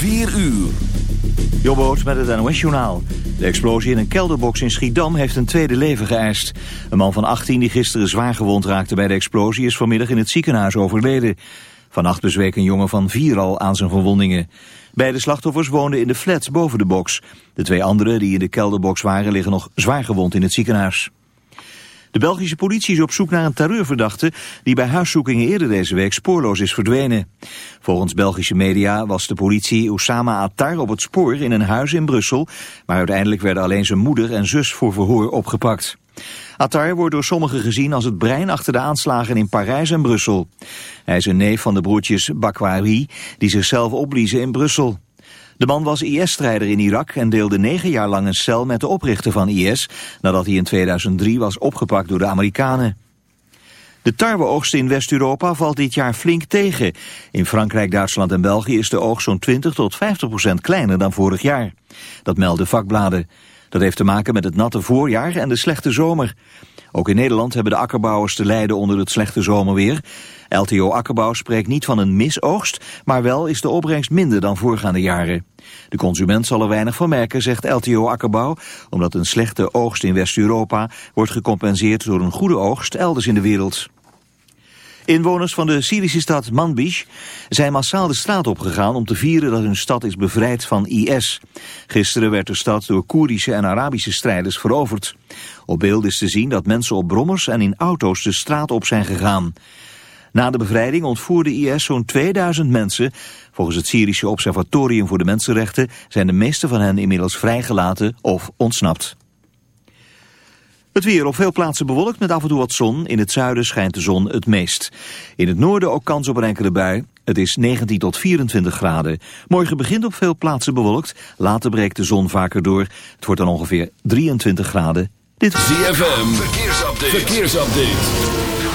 4 uur. Jobboot met het NOS-journaal. De explosie in een kelderbox in Schiedam heeft een tweede leven geëist. Een man van 18 die gisteren zwaar gewond raakte bij de explosie... is vanmiddag in het ziekenhuis overleden. Vannacht bezweek een jongen van vier al aan zijn verwondingen. Beide slachtoffers woonden in de flats boven de box. De twee anderen die in de kelderbox waren liggen nog zwaar gewond in het ziekenhuis. De Belgische politie is op zoek naar een terreurverdachte die bij huiszoekingen eerder deze week spoorloos is verdwenen. Volgens Belgische media was de politie Oussama Attar op het spoor in een huis in Brussel, maar uiteindelijk werden alleen zijn moeder en zus voor verhoor opgepakt. Attar wordt door sommigen gezien als het brein achter de aanslagen in Parijs en Brussel. Hij is een neef van de broertjes Bakwari, die zichzelf opbliezen in Brussel. De man was IS-strijder in Irak en deelde negen jaar lang een cel met de oprichter van IS... nadat hij in 2003 was opgepakt door de Amerikanen. De tarweoogst in West-Europa valt dit jaar flink tegen. In Frankrijk, Duitsland en België is de oogst zo'n 20 tot 50 procent kleiner dan vorig jaar. Dat melden vakbladen. Dat heeft te maken met het natte voorjaar en de slechte zomer. Ook in Nederland hebben de akkerbouwers te lijden onder het slechte zomerweer. LTO Akkerbouw spreekt niet van een misoogst, maar wel is de opbrengst minder dan voorgaande jaren. De consument zal er weinig van merken, zegt LTO Akkerbouw, omdat een slechte oogst in West-Europa wordt gecompenseerd door een goede oogst elders in de wereld. Inwoners van de Syrische stad Manbij zijn massaal de straat opgegaan om te vieren dat hun stad is bevrijd van IS. Gisteren werd de stad door Koerdische en Arabische strijders veroverd. Op beeld is te zien dat mensen op brommers en in auto's de straat op zijn gegaan. Na de bevrijding ontvoerde IS zo'n 2000 mensen. Volgens het Syrische Observatorium voor de Mensenrechten zijn de meeste van hen inmiddels vrijgelaten of ontsnapt. Het weer op veel plaatsen bewolkt met af en toe wat zon. In het zuiden schijnt de zon het meest. In het noorden ook kans op een enkele bui. Het is 19 tot 24 graden. Morgen begint op veel plaatsen bewolkt. Later breekt de zon vaker door. Het wordt dan ongeveer 23 graden. Dit is ZFM. Verkeersupdate. Verkeersupdate.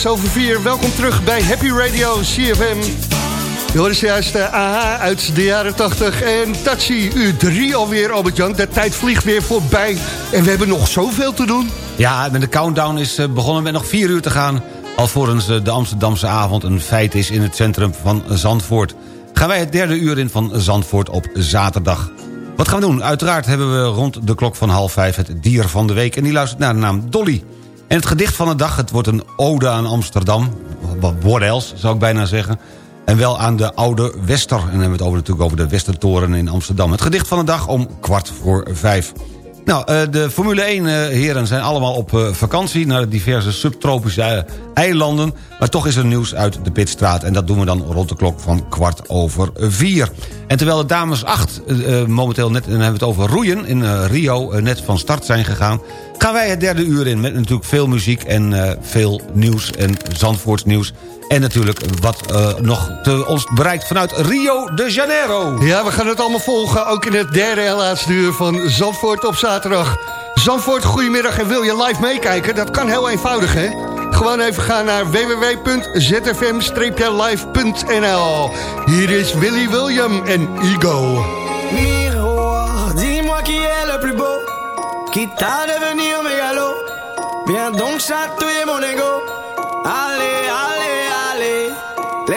Zes over welkom terug bij Happy Radio CFM. Je hoorde juist uh, AHA uit de jaren 80 en Tachi U3 alweer, Albert-Jan. De tijd vliegt weer voorbij en we hebben nog zoveel te doen. Ja, de countdown is uh, begonnen met nog vier uur te gaan... alvorens uh, de Amsterdamse avond een feit is in het centrum van Zandvoort. Gaan wij het derde uur in van Zandvoort op zaterdag. Wat gaan we doen? Uiteraard hebben we rond de klok van half vijf het dier van de week... en die luistert naar de naam Dolly... En het gedicht van de dag, het wordt een ode aan Amsterdam. What else, zou ik bijna zeggen. En wel aan de oude Wester. En dan hebben we het over, natuurlijk over de Westertoren in Amsterdam. Het gedicht van de dag om kwart voor vijf. Nou, eh, de Formule 1 eh, heren zijn allemaal op eh, vakantie... naar diverse subtropische eilanden. Maar toch is er nieuws uit de Pitstraat. En dat doen we dan rond de klok van kwart over vier. En terwijl de dames 8 momenteel net... en dan hebben we het over roeien in Rio... net van start zijn gegaan... gaan wij het derde uur in met natuurlijk veel muziek... en veel nieuws en Zandvoorts nieuws... En natuurlijk wat uh, nog te ons bereikt vanuit Rio de Janeiro. Ja, we gaan het allemaal volgen, ook in het derde en laatste uur van Zandvoort op zaterdag. Zandvoort, goedemiddag en wil je live meekijken? Dat kan heel eenvoudig, hè? Gewoon even gaan naar www.zfm-live.nl Hier is Willy William en Ego. Miroir, dis-moi qui est le plus beau Qui t'a devenir mégalo Viens donc chatouiller mon ego allez, allez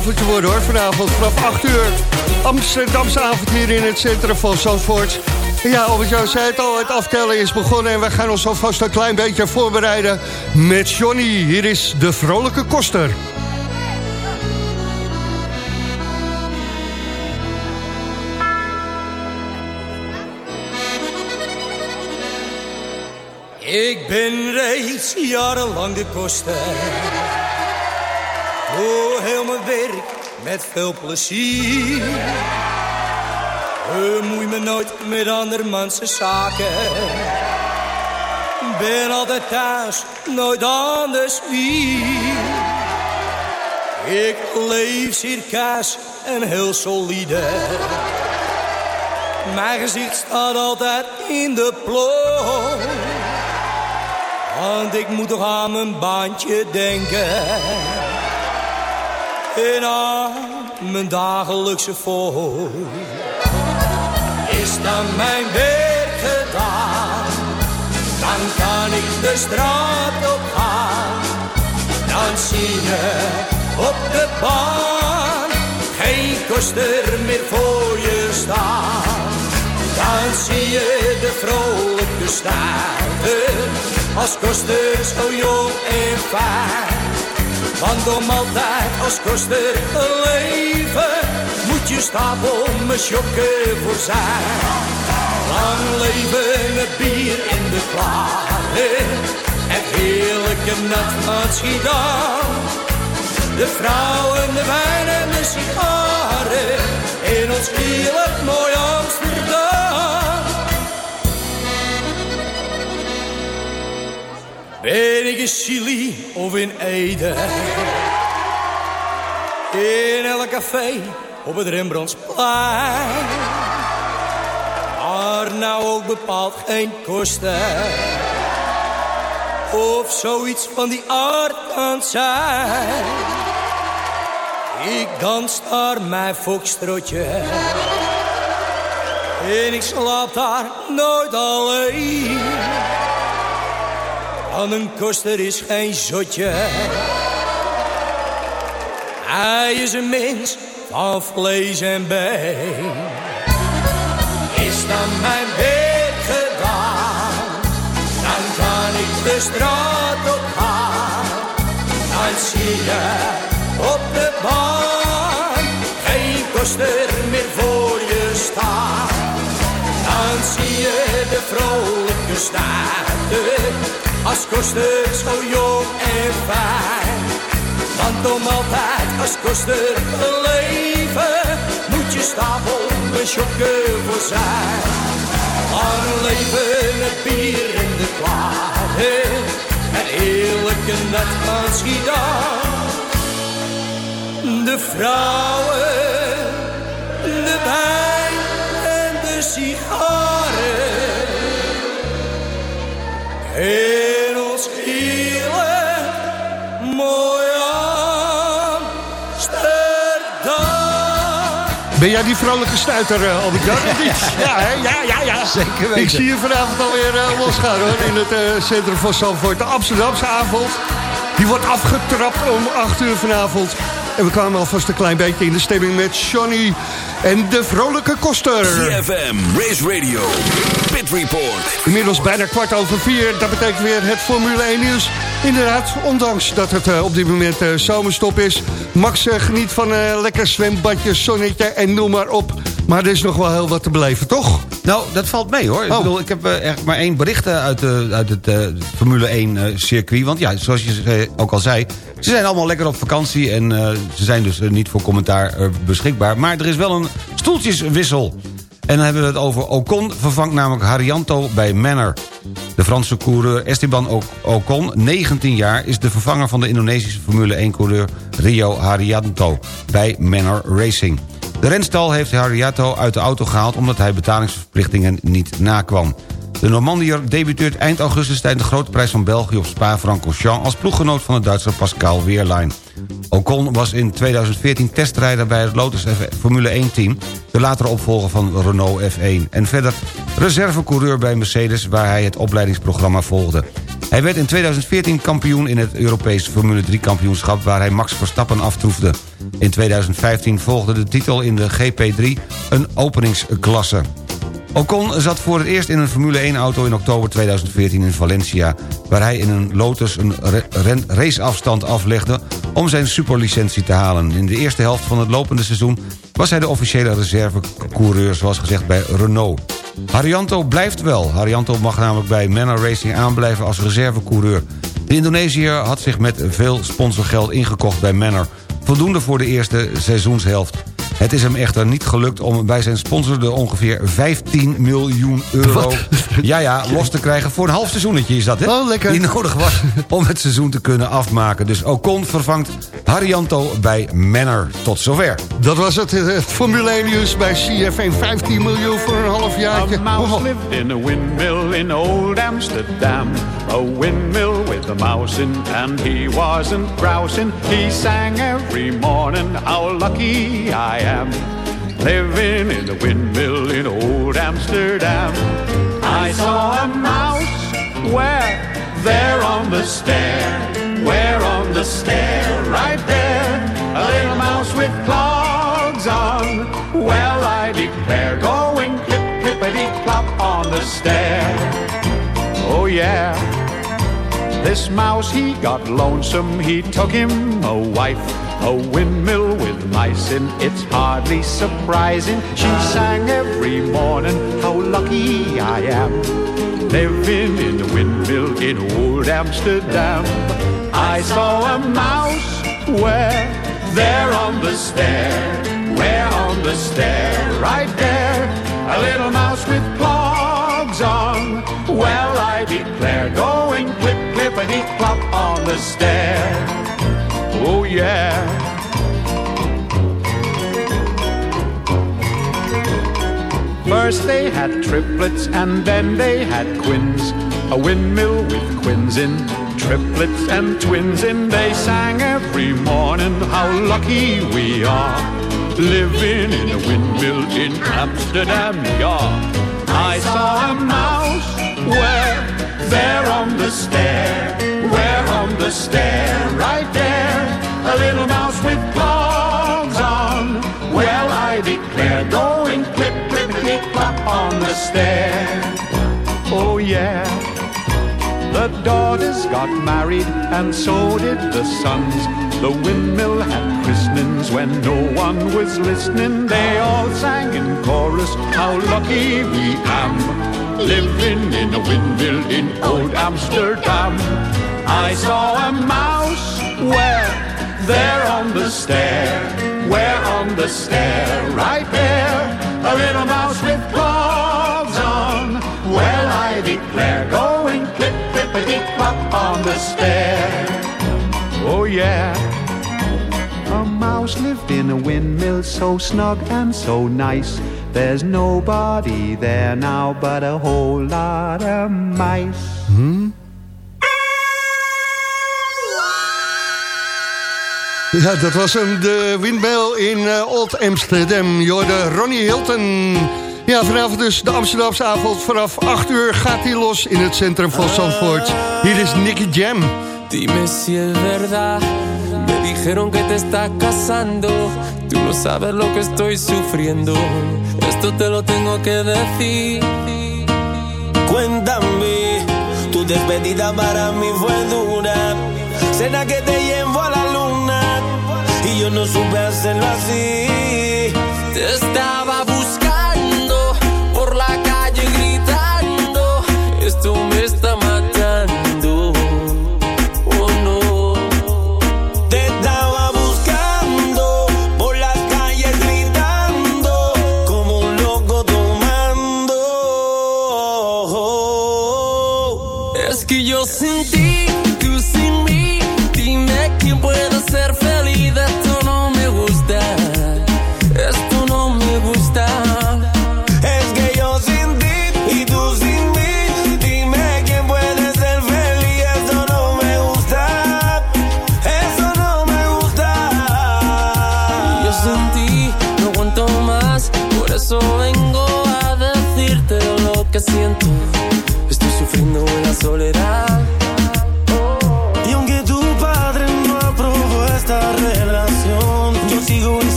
avondje worden hoor, vanavond vanaf 8 uur. Amsterdamse avond hier in het centrum van Zandvoort. Ja, Albert-Jan zei het al, het aftellen is begonnen... en we gaan ons alvast een klein beetje voorbereiden met Johnny. Hier is de vrolijke koster. Ik ben reeds jarenlang de koster. Mijn werk met veel plezier. Bemoei me nooit met andermans zaken. Ben altijd thuis, nooit anders wie. Ik leef circa's en heel solide. Mijn gezicht staat altijd in de plooi. Want ik moet toch aan mijn baantje denken. En aan mijn dagelijkse fooi. Is dan mijn werk gedaan, dan kan ik de straat op gaan. Dan zie je op de baan geen koster meer voor je staan. Dan zie je de vrolijke staarder als koster zo jong en fijn. Want om altijd als koster te leven moet je stapel me sjokken voor zijn. Lang leven het bier in de klaren, het heerlijke nat van. De vrouwen, de wijn en de sigaren in ons heerlijk mooi Amsterdam. Ben ik in Chili of in Ede? In elk café op het Rembrandtsplein. Maar nou ook bepaald geen kosten. Of zoiets van die aard kan zijn. Ik dans daar mijn fokstrotje. En ik slaap daar nooit alleen. Want een koster is geen zotje. Hij is een mens van vlees en been. Is dan mijn werk gedaan, dan kan ik de straat op gaan. Dan zie je op de baan geen koster meer voor je staan. Dan zie je de vrolijke staarten als koster zo jong en fijn. Want om altijd als koster te leven, moet je stapel een sjokken voor zijn. Lang leven het bier in de klaren, het heerlijke nat van Schiedam. De vrouwen, de wijn en de sigaren. Ben jij die vrolijke stuiter, uh, Albert Jan? Ja, hè? ja, ja, ja. Zeker weten. Ik zie je vanavond alweer uh, losgaan, hoor. In het eh, centrum van Zandvoort. De Amsterdamse avond. Die wordt afgetrapt om 8 uur vanavond. En we kwamen alvast een klein beetje in de stemming met Johnny en de vrolijke koster. CFM, Race Radio, Pit Report. Inmiddels bijna kwart over vier. Dat betekent weer het Formule 1 nieuws. Inderdaad, ondanks dat het uh, op dit moment uh, zomerstop is. Max uh, geniet van een lekker zwembadje, zonnetje en noem maar op. Maar er is nog wel heel wat te beleven, toch? Nou, dat valt mee hoor. Ik, Oh. bedoel, ik heb uh, eigenlijk maar één bericht uh, uit, de, uit het uh, Formule 1 uh, circuit. Want ja, zoals je ook al zei... ze zijn allemaal lekker op vakantie... en ze zijn dus niet voor commentaar beschikbaar. Maar er is wel een stoeltjeswissel. En dan hebben we het over Ocon... vervangt namelijk Harianto bij Manor. De Franse coureur Esteban Ocon, 19 jaar... is de vervanger van de Indonesische Formule 1-coureur Rio Harianto... bij Manor Racing. De renstal heeft Hariato uit de auto gehaald... omdat hij betalingsverplichtingen niet nakwam. De Normandier debuteert eind augustus tijdens de Grote Prijs van België op Spa-Francorchamps... als ploeggenoot van de Duitser Pascal Wehrlein. Ocon was in 2014 testrijder bij het Lotus Formule 1-team... de latere opvolger van Renault F1. En verder reservecoureur bij Mercedes... waar hij het opleidingsprogramma volgde. Hij werd in 2014 kampioen in het Europees Formule 3-kampioenschap... waar hij Max Verstappen aftroefde. In 2015 volgde de titel in de GP3 een openingsklasse. Ocon zat voor het eerst in een Formule 1-auto in oktober 2014 in Valencia... waar hij in een Lotus een raceafstand aflegde om zijn superlicentie te halen. In de eerste helft van het lopende seizoen was hij de officiële reservecoureur... zoals gezegd bij Renault. Harianto blijft wel. Harianto mag namelijk bij Manor Racing aanblijven als reservecoureur. De Indonesiër had zich met veel sponsorgeld ingekocht bij Manor... voldoende voor de eerste seizoenshelft. Het is hem echter niet gelukt om bij zijn sponsor de ongeveer 15 miljoen euro... Ja, ja, los te krijgen voor een half seizoenetje is dat, hè? Oh, lekker. Die nodig was om het seizoen te kunnen afmaken. Dus Ocon vervangt Harrianto bij Manor. Tot zover. Dat was het, eh, het Formule 1 nieuws bij CFM. 15 miljoen voor een half jaartje. A mouse Oh, lived in a windmill in old Amsterdam. A windmill with a mouse in, and he wasn't grousing. He sang every morning, how lucky I am. Living in a windmill in old Amsterdam. I saw a mouse where there on the stair, where on the stair, right there, a little mouse with clogs on. Well, I declare, going clip, clippity clop on the stair. Oh yeah. This mouse, he got lonesome, he took him a wife. A windmill with it's hardly surprising. She sang every morning, how lucky I am. Living in the windmill in old Amsterdam. I saw a mouse where, there on the stair, where on the stair, right there, a little mouse with clogs on. Well, I declare, going clip, clippity clop on the stair. Oh, yeah. First they had triplets and then they had quins. A windmill with quins in, triplets and twins in. They sang every morning how lucky we are. Living in a windmill in Amsterdam, yeah. I saw a mouse where, there on the stair, where on the stair, right there, a little mouse with clogs on. Well, I declare, going Oh yeah. The daughters got married and so did the sons. The windmill had christenings when no one was listening. They all sang in chorus, how lucky we am. Living in a windmill in old Amsterdam. I saw a mouse where, there on the stair, where on the stair, right there, a little mouse with claws Declare, going clip, clippity clop on the stair. Oh, yeah. A mouse lived in a windmill so snug and so nice. There's nobody there now but a whole lot of mice. Ja, dat was hem, de windmill in eh, Old Amsterdam. Jorde Ronnie Hilton. Ja, vanavond dus de Amsterdamse avond. Vanaf 8 uur gaat hij los in het centrum van Zandvoort. Hier is Nicky Jam. Dime si es verdad. Me dijeron que te estás casando. Tú no sabes lo que estoy sufriendo. Esto te lo tengo que decir. Cuéntame, tu despedida para mí fue dura. Cena que te llevo a la luna y yo no supe hacerlo así. Te estaba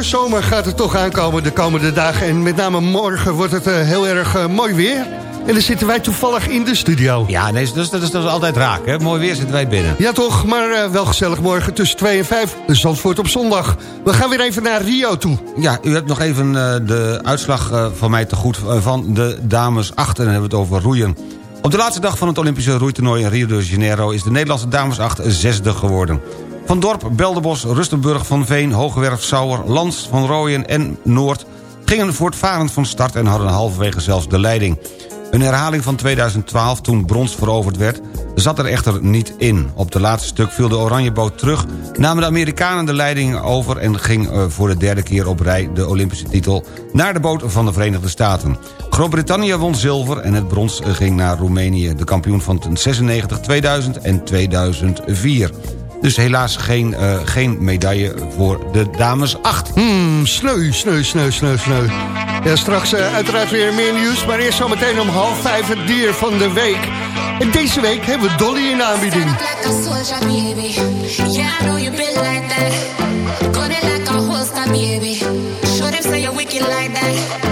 kleine zomer gaat er toch aankomen de komende dagen. En met name morgen wordt het eh, heel erg eh, mooi weer. En dan zitten wij toevallig in de studio. Ja, nee, dat, is, dat, is, dat is altijd raak, hè? Mooi weer zitten wij binnen. Ja toch, maar eh, wel gezellig morgen tussen 2 en 5. Zandvoort op zondag. We gaan weer even naar Rio toe. Ja, u hebt nog even de uitslag van mij te goed van de dames 8. En dan hebben we het over roeien. Op de laatste dag van het Olympische roeitoernooi in Rio de Janeiro... is de Nederlandse dames 8 zesde geworden. Van Dorp, Beldenbos, Rustenburg, Van Veen, Hogewerf, Sauer... Lans, Van Rooyen en Noord gingen voortvarend van start... en hadden halverwege zelfs de leiding. Een herhaling van 2012, toen brons veroverd werd... zat er echter niet in. Op de laatste stuk viel de Oranjeboot terug... namen de Amerikanen de leiding over... en ging eh, voor de derde keer op rij de Olympische titel... naar de boot van de Verenigde Staten. Groot-Brittannië won zilver en het brons eh, ging naar Roemenië... de kampioen van 96, 2000 en 2004. Dus helaas geen, eh, geen medaille voor de dames 8. Hmm, sneu, sneu, sneu, sneu, sneu. Ja, straks eh, uiteraard weer meer nieuws. Maar eerst zometeen om half vijf het dier van de week. En deze week hebben we Dolly in de aanbieding. like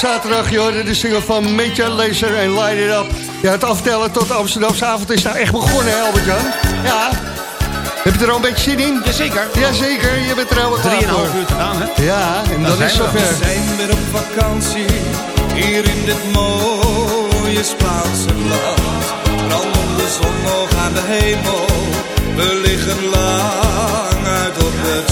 zaterdag, je hoorde de single van Major Laser en Light It Up. Ja, het aftellen tot Amsterdamse avond is nou echt begonnen, hè, Albert-Jan? Ja. Heb je er al een beetje zin in? Jazeker. Jazeker, je bent er helemaal klaar. 3,5 uur te gaan, hè? Ja, en Dan dan is het we zover. zijn weer op vakantie, hier in dit mooie Spaanse land. Brandende de zon nog aan de hemel, we liggen lang uit op het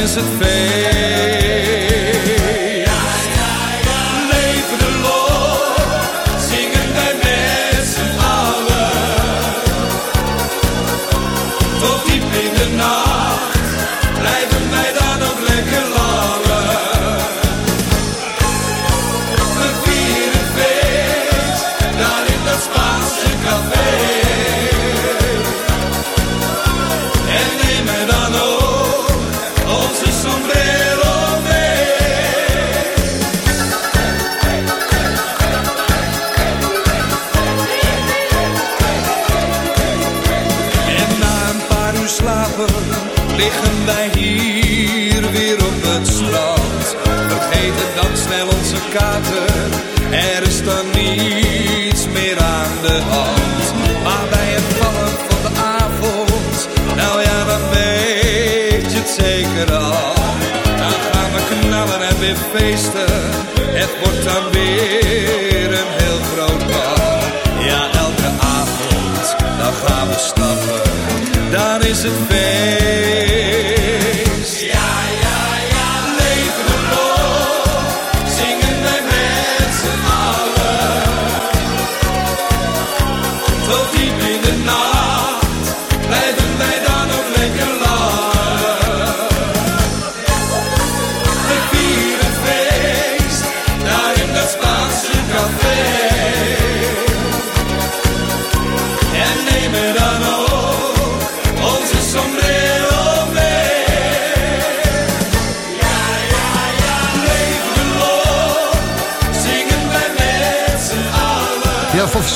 is het feest.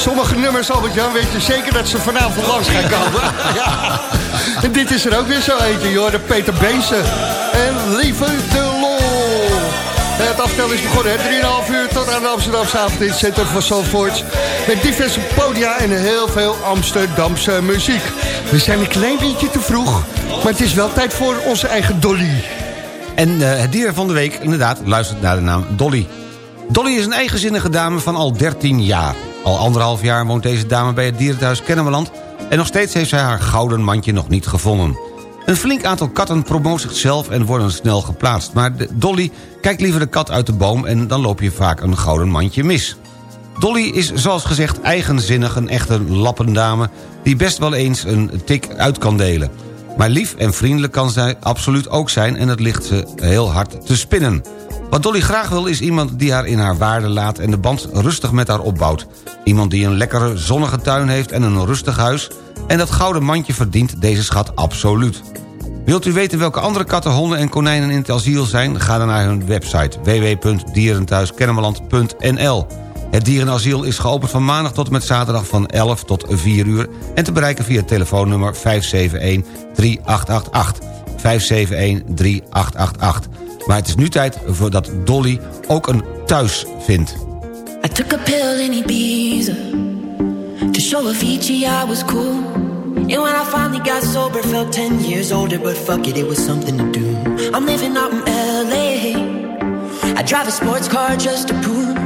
Sommige nummers, Albert-Jan, weet je zeker dat ze vanavond langs gaan komen. ja. En dit is er ook weer zo eentje, joh. De Peter Beense. En Lieve de Lol. Het aftel is begonnen, hè. 3,5 uur tot aan de Amsterdamse avond in het centrum van Zandvoort. Met diverse podia en heel veel Amsterdamse muziek. We zijn een klein beetje te vroeg, maar het is wel tijd voor onze eigen Dolly. En eh, het dier van de week, inderdaad, luistert naar de naam Dolly. Dolly is een eigenzinnige dame van al 13 jaar. Al anderhalf jaar woont deze dame bij het dierenthuis Kennemerland... en nog steeds heeft zij haar gouden mandje nog niet gevonden. Een flink aantal katten promoot zichzelf en worden snel geplaatst... maar Dolly kijkt liever de kat uit de boom... en dan loop je vaak een gouden mandje mis. Dolly is zoals gezegd eigenzinnig, een echte lappendame... die best wel eens een tik uit kan delen. Maar lief en vriendelijk kan zij absoluut ook zijn... en dat ligt ze heel hard te spinnen. Wat Dolly graag wil is iemand die haar in haar waarde laat... en de band rustig met haar opbouwt. Iemand die een lekkere zonnige tuin heeft en een rustig huis... en dat gouden mandje verdient deze schat absoluut. Wilt u weten welke andere katten, honden en konijnen in het asiel zijn? Ga dan naar hun website www.dierenthuiskennemerland.nl Het dierenasiel is geopend van maandag tot en met zaterdag van 11 tot 4 uur... en te bereiken via telefoonnummer 571-3888. 571-3888. Maar het is nu tijd voordat Dolly ook een thuis vindt. I took a pill in Ibiza to show Avicii I was cool. And when I finally got sober, felt 10 years older, but fuck it, it was something to do. I'm living out in LA. I drive a sports car just to prove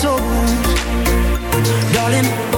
Souls Darling,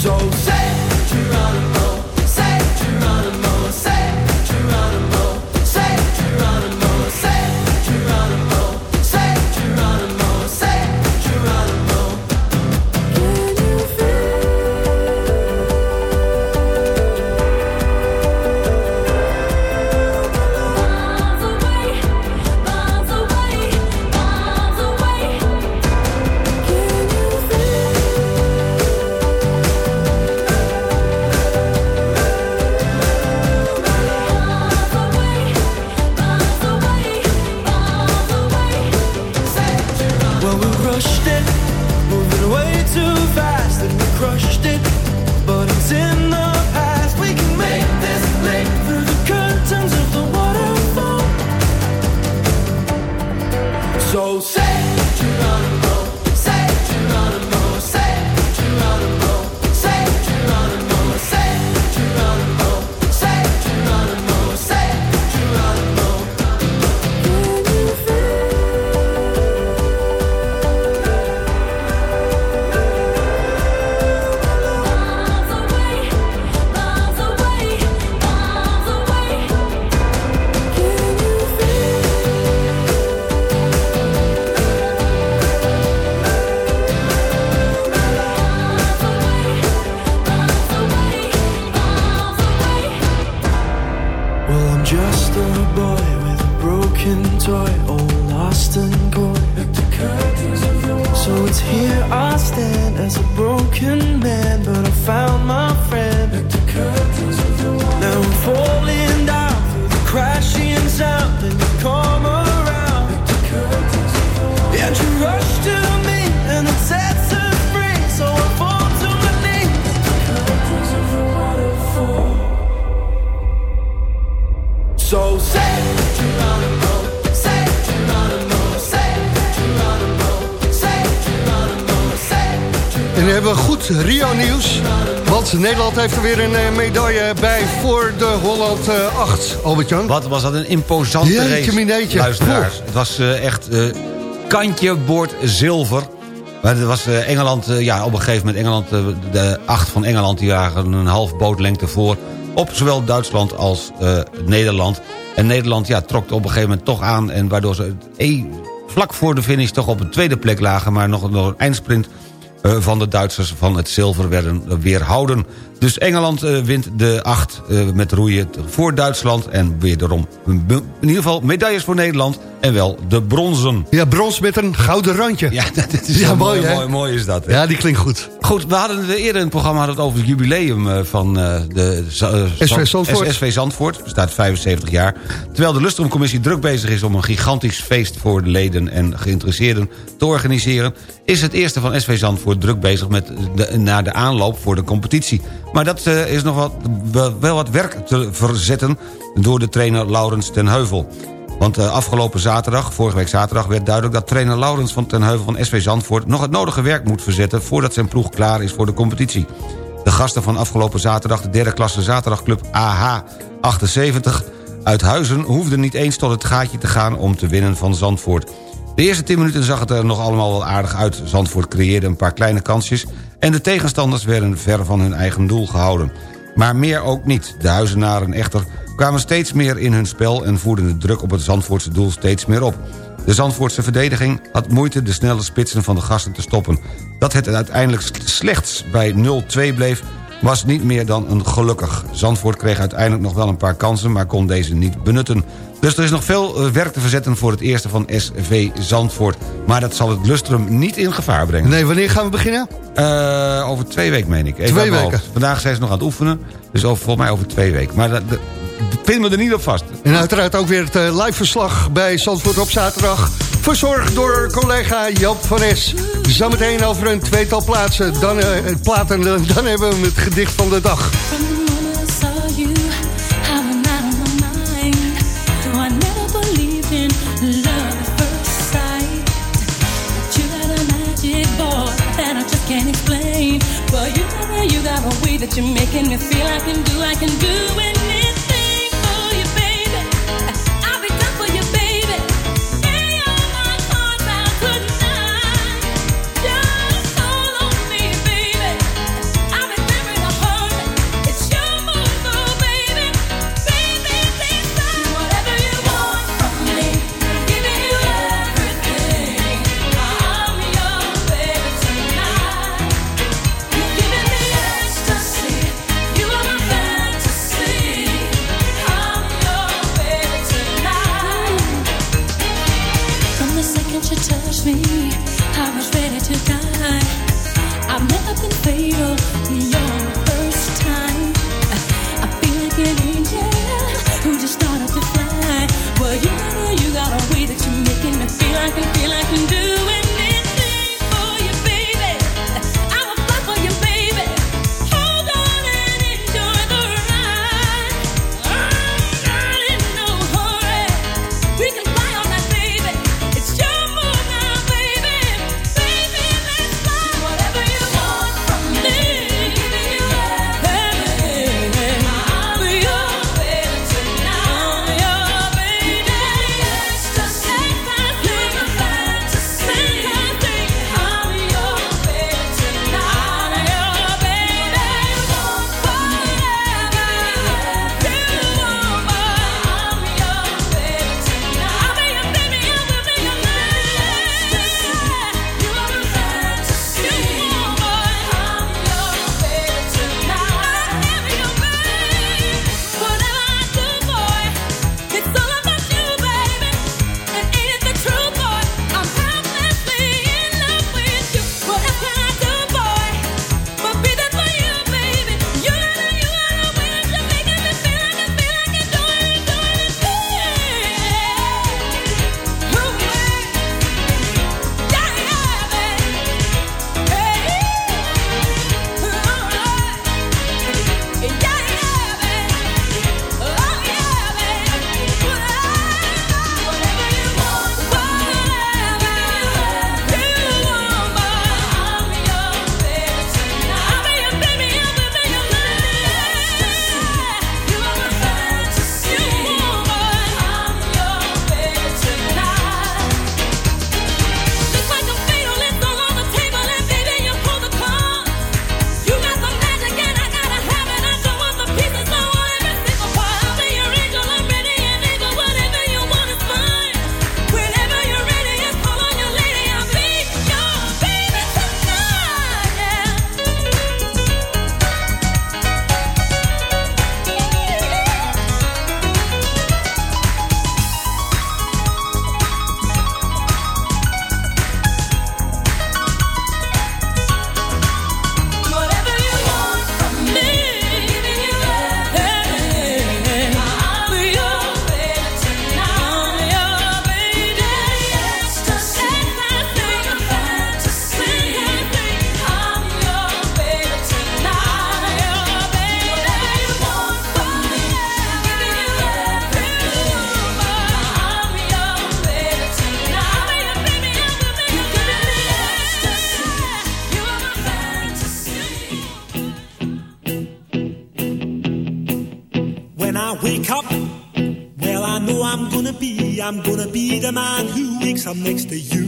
So say hebben we goed Rio-nieuws. Want Nederland heeft er weer een eh, medaille bij voor de Holland eh, 8. Albert-Jan. Wat was dat een imposante Jeetje race, mineetje. luisteraars. Het was eh, echt eh, kantje boord zilver. Maar het was eh, Engeland, eh, ja, op een gegeven moment Engeland, eh, de acht van Engeland... die lagen een half bootlengte voor op zowel Duitsland als eh, Nederland. En Nederland ja, trok op een gegeven moment toch aan... en waardoor ze eh, vlak voor de finish toch op een tweede plek lagen... maar nog, nog een eindsprint eh, van de Duitsers van het zilver werden weerhouden. Dus Engeland eh, wint de acht eh, met roeien voor Duitsland. En wederom in ieder geval medailles voor Nederland. En wel de bronzen. Ja, brons met een gouden randje. Ja, dat is Ja, mooi, mooi, mooi, mooi is dat. hè? Ja, die klinkt goed. Goed, we hadden eerder in het programma hadden het over het jubileum eh, van de SV Zandvoort. SV Zandvoort. Staat 75 jaar. Terwijl de Lustrumcommissie druk bezig is om een gigantisch feest voor de leden en geïnteresseerden te organiseren, is het eerste van SV Zandvoort druk bezig met de, naar de aanloop voor de competitie. Maar dat eh, is nog wat, wel, wat werk te verzetten door de trainer Laurens ten Heuvel. Want eh, afgelopen zaterdag, vorige week zaterdag... werd duidelijk dat trainer Laurens van ten Heuvel van SV Zandvoort... nog het nodige werk moet verzetten voordat zijn ploeg klaar is voor de competitie. De gasten van afgelopen zaterdag, de derde klasse zaterdagclub AH78 uit Huizen... hoefden niet eens tot het gaatje te gaan om te winnen van Zandvoort. De eerste 10 minuten zag het er nog allemaal wel aardig uit. Zandvoort creëerde een paar kleine kansjes... en de tegenstanders werden ver van hun eigen doel gehouden. Maar meer ook niet. De Huizenaren echter kwamen steeds meer in hun spel... en voerden de druk op het Zandvoortse doel steeds meer op. De Zandvoortse verdediging had moeite de snelle spitsen van de gasten te stoppen. Dat het uiteindelijk slechts bij 0-2 bleef was niet meer dan een gelukkig. Zandvoort kreeg uiteindelijk nog wel een paar kansen... maar kon deze niet benutten. Dus er is nog veel eh, werk te verzetten voor het eerste van SV Zandvoort. Maar dat zal het lustrum niet in gevaar brengen. Nee, wanneer gaan we beginnen? Eh, over twee weken, meen ik. Even Twee weken. hoofd. Vandaag zijn ze nog aan het oefenen. Dus over, volgens mij over twee weken. Maar dat, dat, pin me er niet op vast. En uiteraard ook weer het eh, live verslag bij Zandvoort op zaterdag. Verzorgd door collega Joop van Es. Zometeen over een tweetal plaatsen. Dan, platen, dan hebben we het gedicht van de dag. Can't explain. But you you got a way that you're making me feel I can do, I can do anything I can next to you.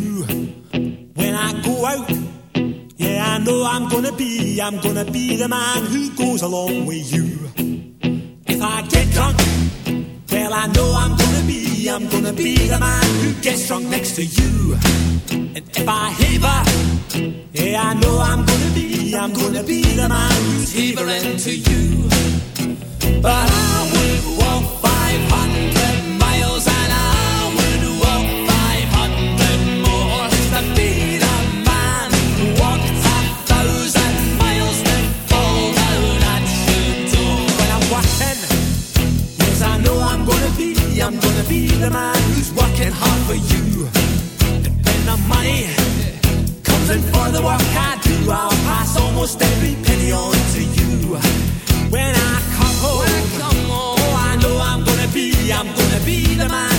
In for the work I do, I'll pass almost every penny on to you. When I come home, oh, I know I'm gonna be, I'm gonna be the man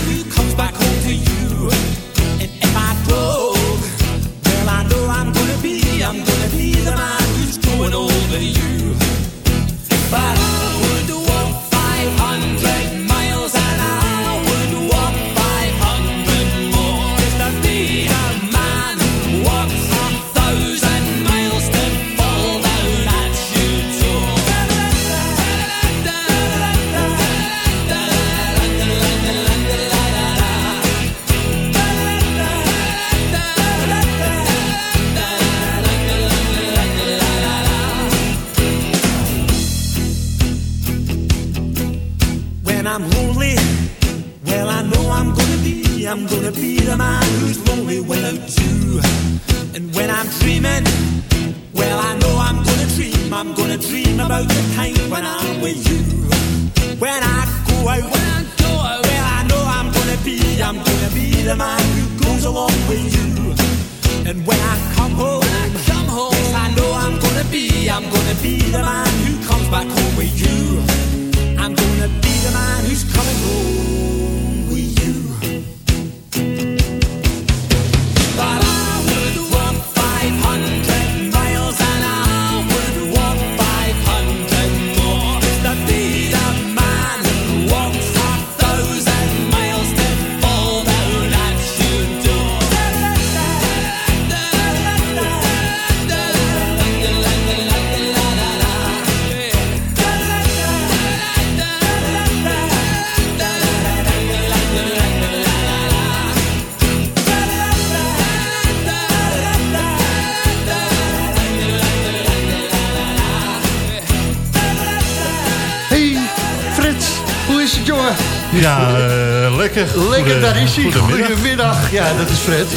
Ja, eh, lekker. Lekker, Goede- daar is hij. goedemiddag. Goedemiddag. Ja, dat is Fred.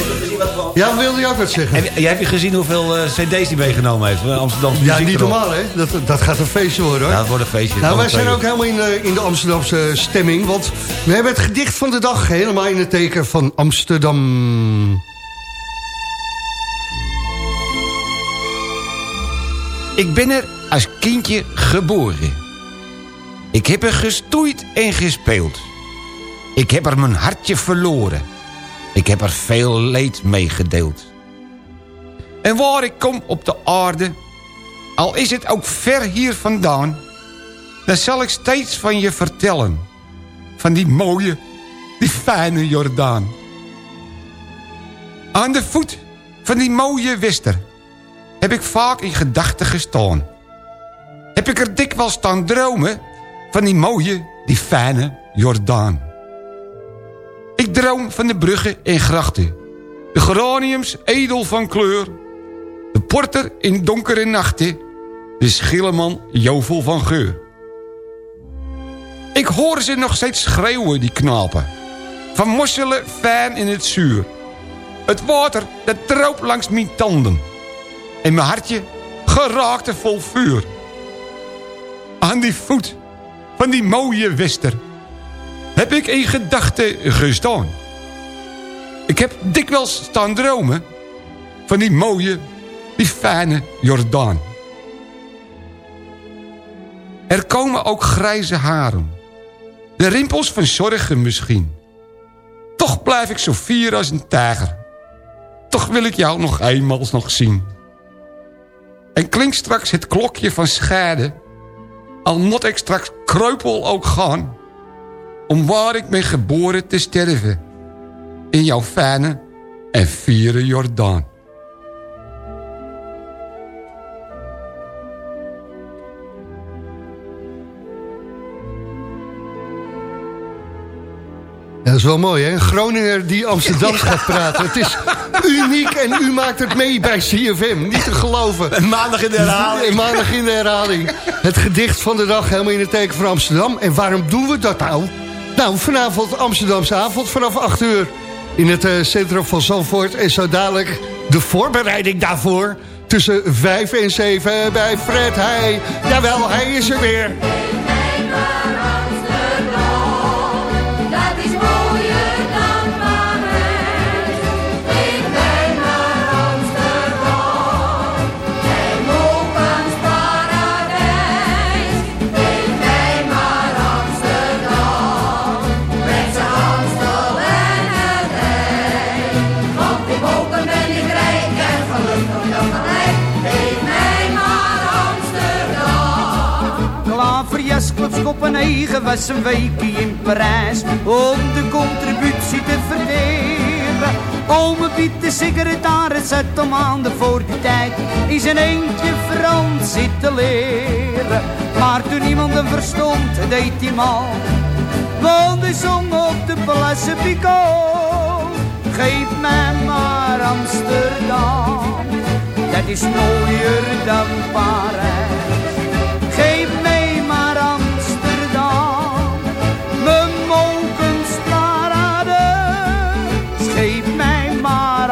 Ja, wilde je ook wat zeggen? Heb, jij hebt je gezien hoeveel eh, cd's hij meegenomen heeft? van Amsterdamse Ja, niet normaal, hè? Dat, dat gaat een feestje worden, hoor. Ja, wordt een feestje. Nou, wij zijn ook helemaal in, de- in de Amsterdamse stemming. Want we hebben het gedicht van de dag helemaal in het teken van Amsterdam. Ik ben er als kindje geboren. Ik heb er gestoeid en gespeeld. Ik heb er mijn hartje verloren. Ik heb er veel leed mee gedeeld. En waar ik kom op de aarde, al is het ook ver hier vandaan... dan zal ik steeds van je vertellen. Van die mooie, die fijne Jordaan. Aan de voet van die mooie Wester heb ik vaak in gedachten gestaan. Heb ik er dikwijls staan dromen van die mooie, die fijne Jordaan. Ik droom van de bruggen en grachten. De geraniums edel van kleur. De porter in donkere nachten. De schilleman jovel van geur. Ik hoor ze nog steeds schreeuwen, die knapen. Van mosselen fijn in het zuur. Het water, dat droopt langs mijn tanden. En mijn hartje geraakte vol vuur. Aan die voet van die mooie wester heb ik in gedachten gestaan. Ik heb dikwijls staan dromen van die mooie, die fijne Jordaan. Er komen ook grijze haren. De rimpels van zorgen misschien. Toch blijf ik zo fier als een tijger. Toch wil ik jou nog eenmaal nog zien. En klinkt straks het klokje van scheiden. Al moet ik straks kreupel ook gaan. Om waar ik ben geboren te sterven. In jouw fijne en vieren Jordaan. Ja, dat is wel mooi, hè? Een Groninger die Amsterdams gaat praten. Het is uniek en u maakt het mee bij CFM. Niet te geloven. Maandag in de herhaling. Maandag in de herhaling. Het gedicht van de dag helemaal in het teken van Amsterdam. En waarom doen we dat nou? Nou, vanavond Amsterdamse avond vanaf 8 uur. In het eh, centrum van Zandvoort. En zo dadelijk de voorbereiding daarvoor. Tussen 5 en 7 bij Fred Heij. Jawel, hij is er weer. Clubs, Kopenhagen was een weekje in Parijs om de contributie te verdelen. Ome Piet, de secretaris, zat om maanden voor die tijd in zijn eentje Frans zitten leren. Maar toen iemand hem verstond, deed hij mal. Want hij zong op de Place Picot. Geef mij maar Amsterdam, dat is mooier dan Parijs.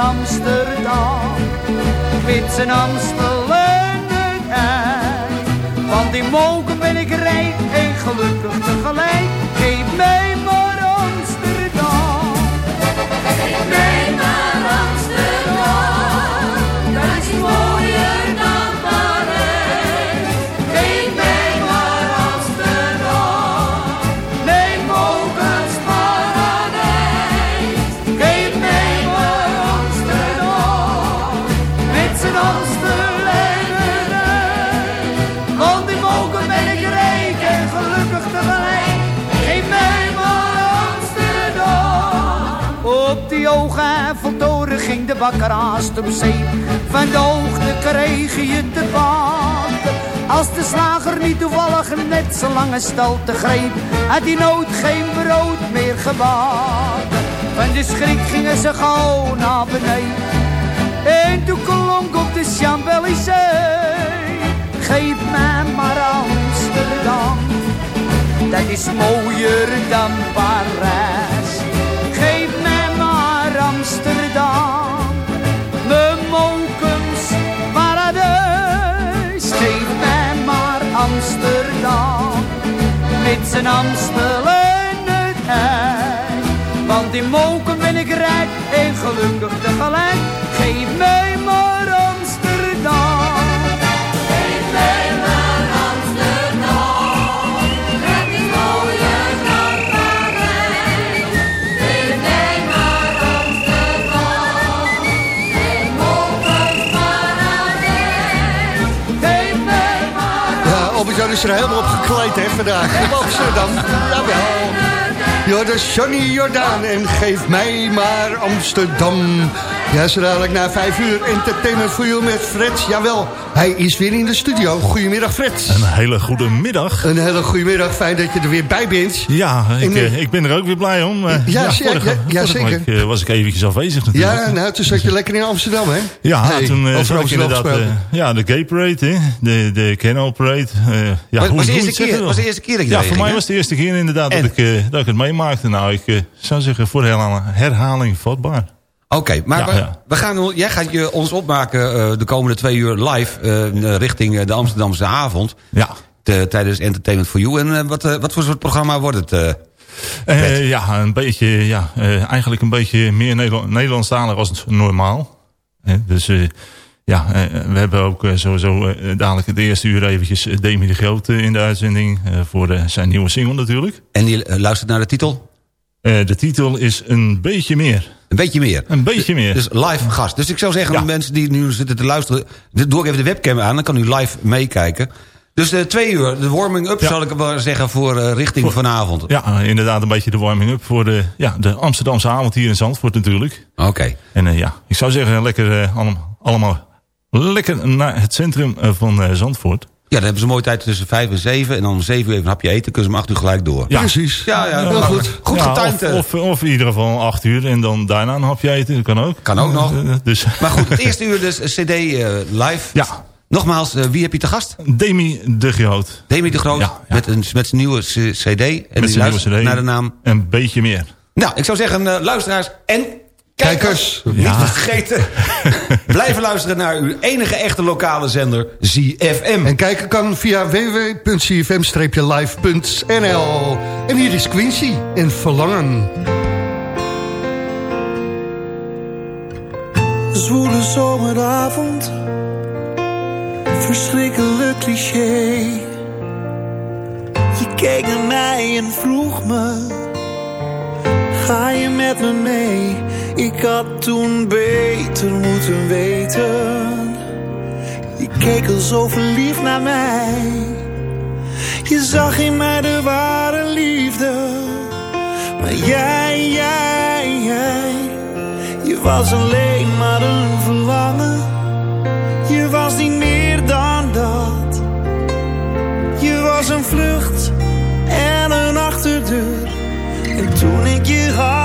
Amsterdam, met zijn ei. Want in mogen ben ik rijk en gelukkig tegelijk. Geef mij maar Amsterdam. Geef mij de bakker haast op zee. Van de hoogte kreeg je te bakken. Als de slager niet toevallig net zo lange stalte greep, had die nood geen brood meer gebakken. Van de schrik gingen ze gauw naar beneden. En toen op de Champs-Élysées. Geef mij maar Amsterdam, dat is mooier dan Parijs. Amsterdam, met zijn Amstel en het ei. Want in Moken er helemaal op gekleed, hè, vandaag. In Amsterdam. Jawel. Is Johnny Jordaan en geef mij maar Amsterdam. Ja, zo dadelijk na vijf uur entertainment voor jou met Fred. Jawel, hij is weer in de studio. Goedemiddag, Fred. Een hele goede middag. Een hele goede middag, fijn dat je er weer bij bent. Ja, ik, En, eh, eh, ik ben er ook weer blij om. Eh, Ja, ja, vorige, ja, ja, vorige zeker. eh, was ik eventjes afwezig natuurlijk. Ja, nou, toen zat je lekker in Amsterdam, hè? Ja, Hey, toen eh, zag ik inderdaad eh, ja, de Gay Parade, hè? de, de Canal Parade. eh, ja, Was- hoe- was de eerste keer- was de eerste keer dat je Ja, voor mij ging, was het de eerste keer inderdaad En? dat ik, eh, dat ik het meemaakte. Nou, ik eh, zou zeggen voor herhaling vatbaar. Oké, maar Ja, we, ja. we gaan, jij gaat je ons opmaken eh, de komende twee uur live... eh, richting eh, de Amsterdamse avond. Ja. Te- tijdens Entertainment for You. En wat, wat voor soort programma wordt het? ja, een beetje, ja, eigenlijk een beetje meer Nederland, Nederlandstalig als normaal. Dus ja, we hebben ook sowieso dadelijk het eerste uur eventjes Demi de Groot in de uitzending. voor zijn nieuwe single natuurlijk. En eh, luistert naar de titel? Eh, de titel is Een Beetje Meer. Een beetje meer? Een beetje meer. Dus live gast. Dus ik zou zeggen, Ja. mensen die nu zitten te luisteren... doe ik even de webcam aan, dan kan u live meekijken. Dus eh, twee uur, de warming-up Ja. zal ik wel zeggen voor eh, richting vanavond. Ja, inderdaad een beetje de warming-up voor de, ja, de Amsterdamse avond hier in Zandvoort natuurlijk. Oké. En ja, ik zou zeggen lekker allemaal, allemaal lekker naar het centrum van Zandvoort. Ja, dan hebben ze een mooie tijd tussen vijf en zeven. En dan om zeven uur even een hapje eten. Kunnen ze om acht uur gelijk door. Ja. Precies. Ja, ja, Heel goed. Goed Ja, getimed. Of, eh. of, of in ieder geval acht uur en dan daarna een hapje eten. Dat kan ook. Kan ook nog. Eh, Dus, Maar goed, het eerste uur dus CD eh, live. Ja. Nogmaals, eh, wie heb je te gast? Demi de Groot. Demi de Groot. Ja, ja. Met, een, met zijn nieuwe CD. En Met zijn nieuwe cd. naar de naam. Een beetje meer. Nou, ik zou zeggen, eh, luisteraars en kijkers. Kijkers. Niet vergeten. blijven luisteren naar uw enige echte lokale zender, ZFM. En kijken kan via www.cfm-live.nl. En hier is Quincy in Verlangen. Zwoele zomeravond, verschrikkelijk cliché. Je keek naar mij en vroeg me, ga je met me mee? Ik had toen beter moeten weten. Je keek al zo verliefd naar mij. Je zag in mij de ware liefde. Maar jij, jij, jij. Je was alleen maar een verlangen. Je was niet meer dan dat. Je was een vlucht en een achterdeur. En toen ik je had,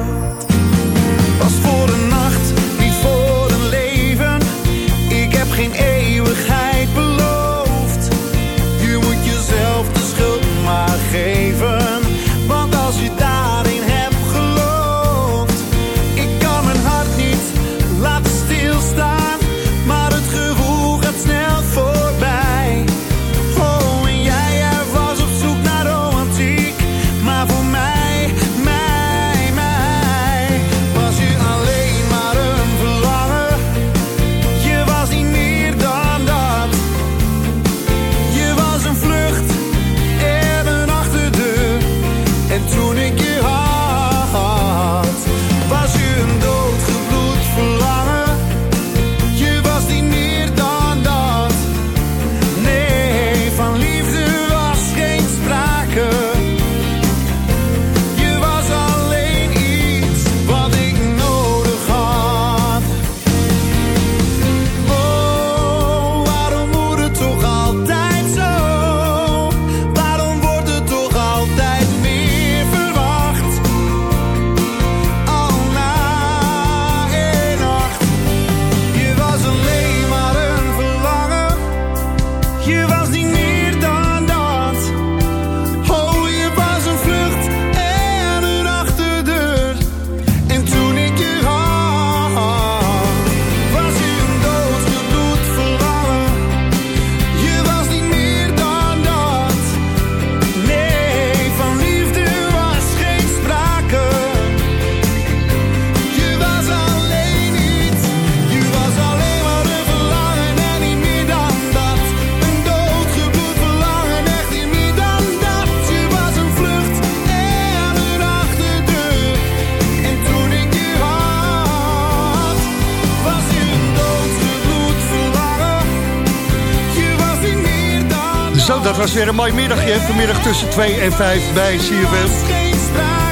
Zo, dat was weer een mooi middagje. Vanmiddag tussen 2 en 5 bij CFM.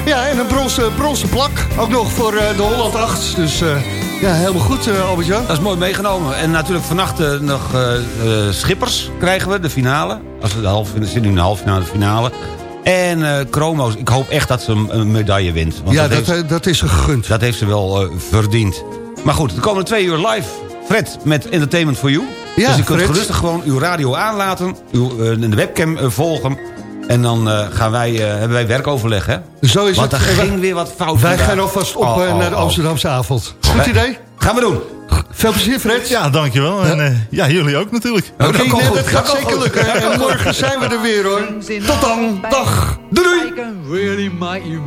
Ja, en een bronzen, bronzen plak. Ook nog voor eh, de Holland 8. Dus eh, ja, helemaal goed, eh Albert-Jan. Dat is mooi meegenomen. En natuurlijk vannacht nog Schippers krijgen we, de finale. Als we de halve, zitten nu in de halve finale, de finale. En eh Chromo's, ik hoop echt dat ze een, een medaille wint. Want Ja, dat, heeft, dat is een gegund. dat heeft ze wel verdiend. Maar goed, de komende twee uur live. Fred met Entertainment for You. Ja, dus je kunt Fred. gerustig gewoon uw radio aanlaten. Uw, eh, de webcam eh, volgen. En dan eh, gaan wij, eh, hebben wij werkoverleg, hè? Zo is Want het. er En wij- ging weer wat fout Wij gaan alvast op Oh, oh, naar de oh. Amsterdamse avond. Goed Wij- idee? Gaan we doen. Veel plezier, Fred. Ja, dankjewel. En eh, ja, jullie ook natuurlijk. Oké, nee, goed. dat gaat zeker goed. lukken. En morgen zijn we er weer, hoor. Tot dan. Dag. Doei, doei. Can really make you.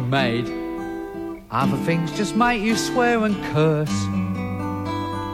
Other things just make you swear and curse.